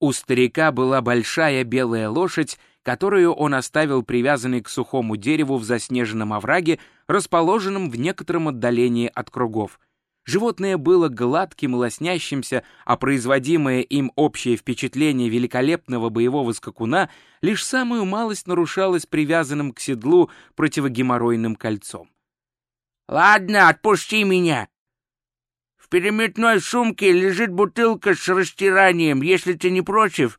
У старика была большая белая лошадь, которую он оставил привязанной к сухому дереву в заснеженном овраге, расположенном в некотором отдалении от кругов. Животное было гладким и лоснящимся, а производимое им общее впечатление великолепного боевого скакуна лишь самую малость нарушалось привязанным к седлу противогеморройным кольцом. «Ладно, отпусти меня. Переметной сумке лежит бутылка с растиранием, если ты не против».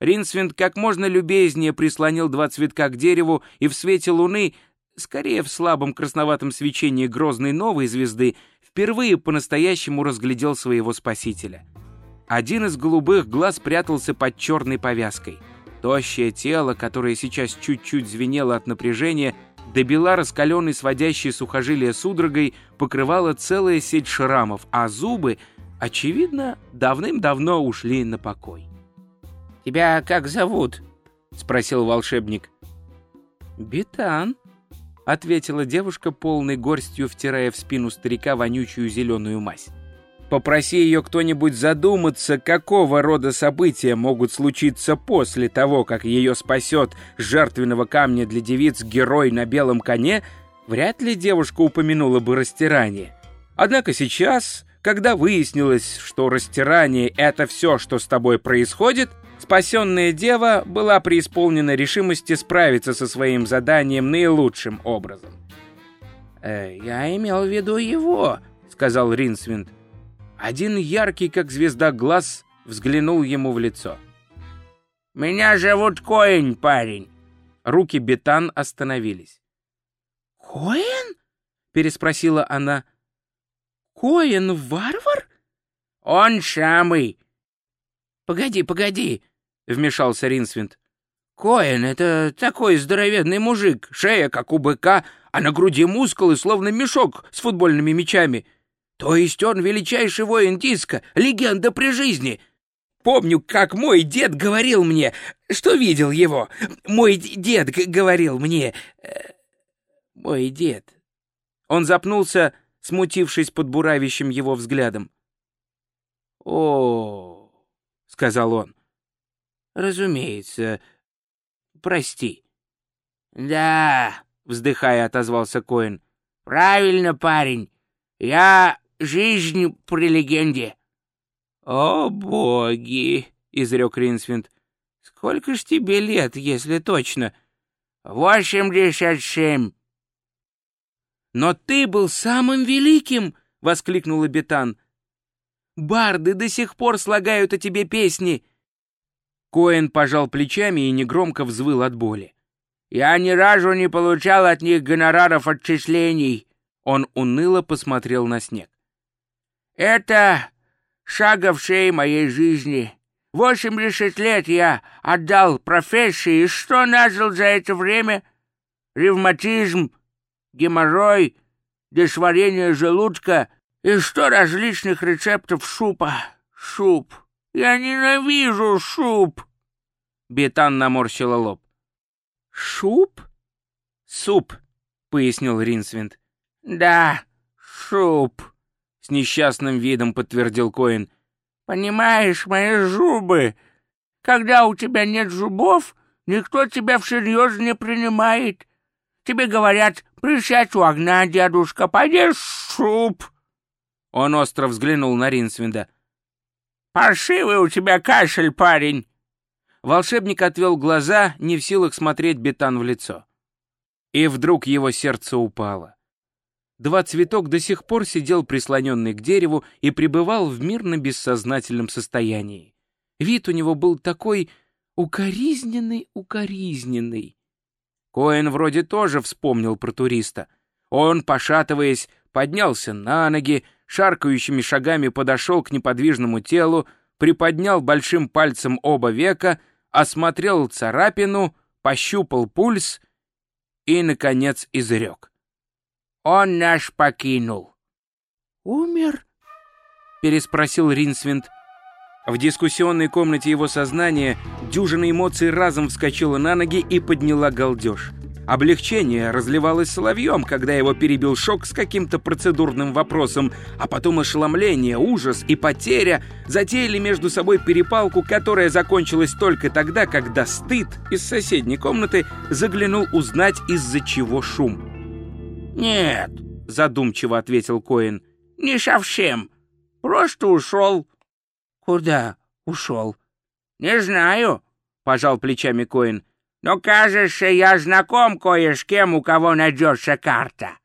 Ринсвинд как можно любезнее прислонил два цветка к дереву, и в свете луны, скорее в слабом красноватом свечении грозной новой звезды, впервые по-настоящему разглядел своего спасителя. Один из голубых глаз прятался под черной повязкой. Тощее тело, которое сейчас чуть-чуть звенело от напряжения, добила раскаленной сводящей сухожилия судорогой, покрывала целая сеть шрамов, а зубы, очевидно, давным-давно ушли на покой. «Тебя как зовут?» — спросил волшебник. «Бетан», — ответила девушка, полной горстью втирая в спину старика вонючую зеленую мазь. Попроси ее кто-нибудь задуматься, какого рода события могут случиться после того, как ее спасет жертвенного камня для девиц герой на белом коне, вряд ли девушка упомянула бы растирание. Однако сейчас, когда выяснилось, что растирание — это все, что с тобой происходит, Спасенная дева была преисполнена решимости справиться со своим заданием наилучшим образом. «Э, «Я имел в виду его», — сказал Ринсвинд. Один яркий, как звезда, глаз взглянул ему в лицо. «Меня зовут Коэн, парень». Руки Бетан остановились. «Коэн?» — переспросила она. «Коэн варвар?» «Он самый. «Погоди, погоди!» — вмешался Ринсвинд. «Коэн — это такой здоровенный мужик, шея, как у быка, а на груди мускулы, словно мешок с футбольными мячами. То есть он величайший воин диска, легенда при жизни. Помню, как мой дед говорил мне, что видел его. Мой дед говорил мне... Э, мой дед...» Он запнулся, смутившись под буравящим его взглядом. «О, — сказал он. «Разумеется. Прости». «Да», — вздыхая, отозвался Коин. «Правильно, парень. Я жизнь при легенде». «О, боги!» — изрек Ринсвинд. «Сколько ж тебе лет, если точно?» «Восемьдесят семь». «Но ты был самым великим!» — воскликнул Бетан. Барды до сих пор слагают о тебе песни!» Коэн пожал плечами и негромко взвыл от боли. «Я ни разу не получал от них гонораров отчислений!» Он уныло посмотрел на снег. «Это шага в шее моей жизни. Восемьдесят лет я отдал профессии, и что нажил за это время? Ревматизм, геморрой, дешварение желудка и сто различных рецептов супа. Суп. Я ненавижу суп. Бетан наморщила лоб. «Шуп?» «Суп», — пояснил Ринсвинд. «Да, суп», — с несчастным видом подтвердил Коин. «Понимаешь, мои зубы. Когда у тебя нет зубов, никто тебя всерьез не принимает. Тебе говорят, присядь у огня, дедушка, поешь суп». Он остро взглянул на Ринсвинда. «Паршивый у тебя кашель, парень!» Волшебник отвел глаза, не в силах смотреть Бетан в лицо. И вдруг его сердце упало. Два цветок до сих пор сидел прислоненный к дереву и пребывал в мирно-бессознательном состоянии. Вид у него был такой укоризненный-укоризненный. Коэн вроде тоже вспомнил про туриста. Он, пошатываясь, поднялся на ноги, шаркающими шагами подошел к неподвижному телу, приподнял большим пальцем оба века, осмотрел царапину, пощупал пульс и, наконец, изрек. «Он наш покинул». «Умер?» — переспросил Ринсвинд. В дискуссионной комнате его сознания дюжина эмоций разом вскочила на ноги и подняла галдеж. Облегчение разливалось соловьем, когда его перебил шок с каким-то процедурным вопросом, а потом ошеломление, ужас и потеря затеяли между собой перепалку, которая закончилась только тогда, когда стыд из соседней комнаты заглянул узнать, из-за чего шум. «Нет», — задумчиво ответил Коин, — «не совсем. Просто ушел». «Куда ушел?» «Не знаю», — пожал плечами Коин. Но, кажется, я знаком кое с кем, у кого найдется карта.